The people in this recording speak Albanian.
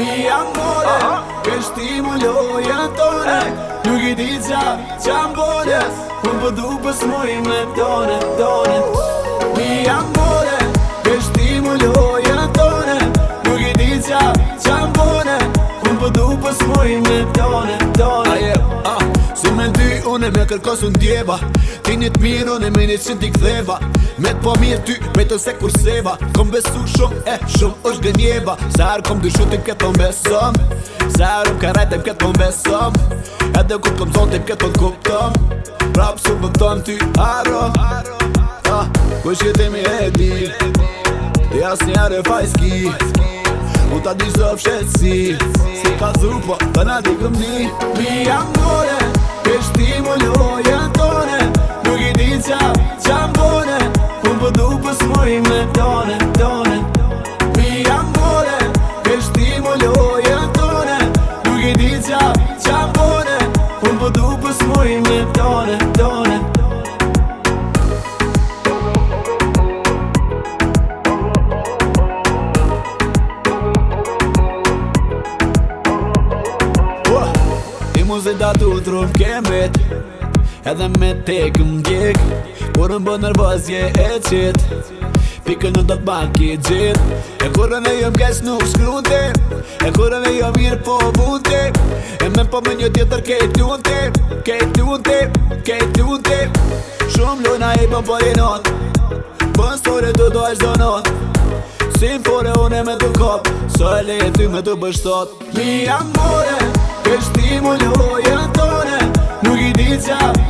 Mi amore, kështi më lojë atore Nuk i di qa, qa më bode Kën për du për smoj me tone, tone Mi amore, kështi më lojë atore Nuk i di qa, qa më bode Kën për po du për smoj me tone, tone Se ah. me dy, une me kërkosu në djeba Ti një të ne me një cëndik dheba Me t'po mirë ty, me të se kur seba Kom besu shumë, e shumë është gënjeba Sarë kom dyshu tim këtë po më besëm Sa arë më karaj tim këtë po më besëm Edhe ku t'kom zonë tim këtë po t'kuptëm Pra pësur më pëtëm ty ah, arë ah, Kuj që ti mi edhi Ti asë një e fajski Mu t'a di së fshetësi Si ka zru po, të nga di këm di Mi jam dore, kështi më lojën tone Nuk i di qa, qa më Gjabone Unë përdu po për smojnë në liptonë I muzë dhe të rrëm ke mbet E dhe me tekën gjek në për nërbës jetë qitë Pi kënë në do të pakit jetë E kur në jom gjesë nuk shkrundin E kur në jom irë po vundin E me po me një tjetër ke t'u ty unë ti Ke i ty unë Ke i ty unë Shumë luna i po po i not Bën story të do e shdo not Sin fore une me të kop Së e le e ty me të bështot Mi amore Kështi mu ljojën tone Nuk i ditë qa